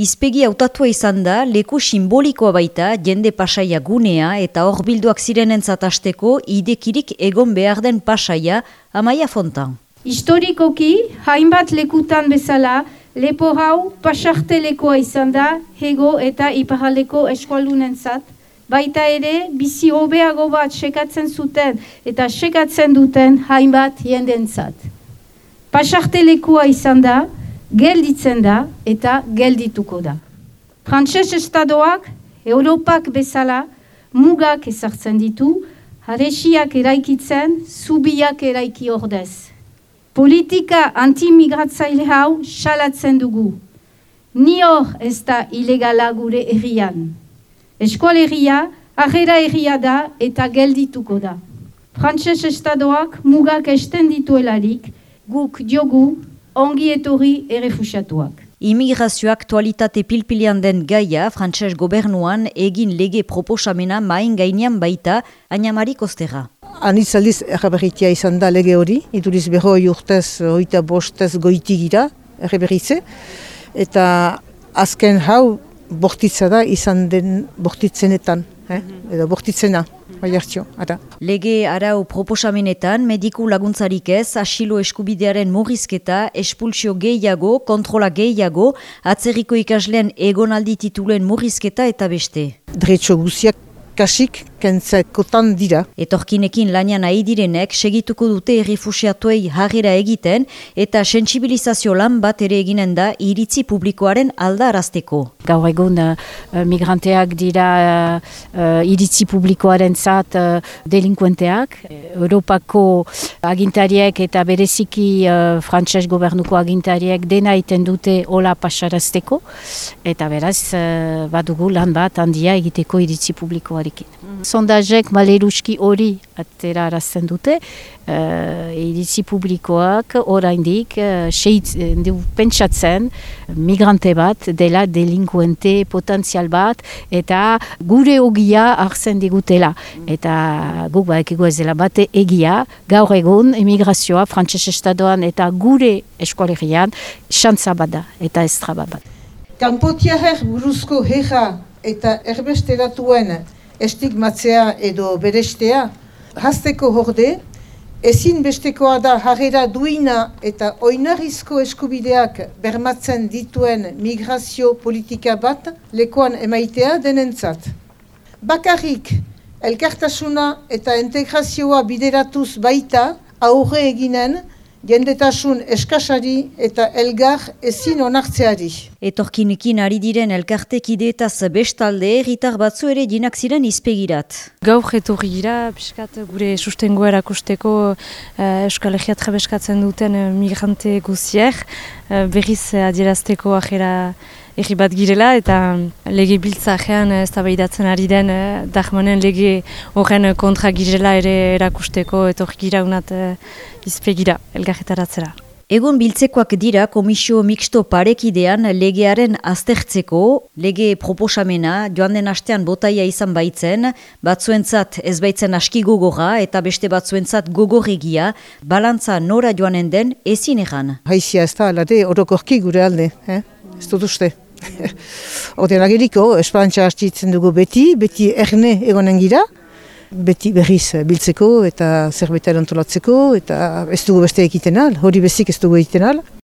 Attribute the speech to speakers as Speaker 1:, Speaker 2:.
Speaker 1: Izpegi hautatua izan da leku simbolikoa baita jende pasaia gunea eta hor bilduak zirenentzat asteko idekirik egon behar den pasaia Amaia Fontan.
Speaker 2: Historikoki, hainbat lekutan bezala, lepo hau pasarte lekoa izan da hego eta iparaleko eskualdunentzat, baita ere bizi hobeago bat sekatzen zuten eta sekatzen duten hainbat jendentzat. Pasartelekua izan da, gelditzen da eta geldituko da. Frantses estadoak, Europak bezala, mugak ezartzen ditu, haresiak eraikitzen, zubiak eraiki ordez. Politika antimigratzaile hau salatzen dugu. Ni hor ez da ilegala gure errian. Eskoleria, arrera erria da eta geldituko da. Frantses estadoak mugak esten dituelarik, guk diogu ongi etorri errefusiatuak.
Speaker 1: Immigrazio aktualitate pilpilian den gaia frantses gobernuan egin lege proposamena main gainean baita Añamari Kostera.
Speaker 3: Anitz aldiz erraberritia izan da lege hori, iduriz berroi urtez, oita bostez goitigira erraberritze, eta azken hau bortitza da izan den bortitzenetan, eh? edo bortitzena. Bai hartio, ara.
Speaker 1: Lege arau proposamenetan mediku laguntzarik ez, asilo eskubidearen murrizketa, espulsio gehiago, kontrola gehiago, atzerriko ikasleen egonaldi titulen murrizketa eta beste.
Speaker 3: Dretxo guziak kasik kentzekotan dira.
Speaker 1: Etorkinekin lanian nahi direnek segituko dute errefusiatuei harrera egiten eta sensibilizazio lan bat ere eginen da iritzi publikoaren aldarazteko.
Speaker 4: Gaur egun uh, migranteak dira uh, iritzi publikoaren zat uh, delinkuenteak. Europako agintariek eta bereziki uh, frantses gobernuko agintariek dena iten dute hola pasarazteko. Eta beraz, uh, badugu lan bat handia egiteko iritzi publikoarekin. Mm. Sondajek maleruski hori atera arazten dute, uh, iritzi publikoak oraindik uh, pentsatzen migrante bat dela delinkuente potentzial bat eta gure ogia hartzen digutela. Eta guk baekigu ez dela bate egia, gaur egun emigrazioa frantses estadoan eta gure eskualerian xantza bada eta estraba bat.
Speaker 3: Kanpotiaher buruzko heja eta erbesteratuen estigmatzea edo berestea, hasteko horde, ezin bestekoa da jarrera duina eta oinarrizko eskubideak bermatzen dituen migrazio politika bat lekoan emaitea denentzat. Bakarrik, elkartasuna eta integrazioa bideratuz baita aurre eginen, jendetasun eskasari eta elgar ezin onartzeari.
Speaker 1: Etorkinekin ari diren elkartekidetaz bestalde, erritar batzu ere dinak ziren izpegirat.
Speaker 5: Gaur etorri gira, piskat gure sustengo erakusteko uh, Euskal Egiat jabeskatzen duten uh, migrante guzier, uh, berriz uh, adierazteko ajera erri bat girela eta lege biltza ajean ez da ari den eh, dahmanen lege horren kontra girela ere erakusteko etorri gira unat eh, izpegira elgarretaratzera.
Speaker 1: Egun biltzekoak dira komisio mixto parekidean legearen aztertzeko, lege proposamena joan den astean botaia izan baitzen, batzuentzat ez baitzen aski gogorra eta beste batzuentzat gogorregia, balantza nora joanen den ezin egan.
Speaker 3: Haizia ez da, alade, orokorki gure alde, eh? ez dut uste. Oten ageriko, esperantza hartitzen dugu beti, beti erne egonen gira, beti berriz biltzeko eta zerbait antolatzeko eta ez dugu beste egiten al, hori bezik ez dugu egiten al.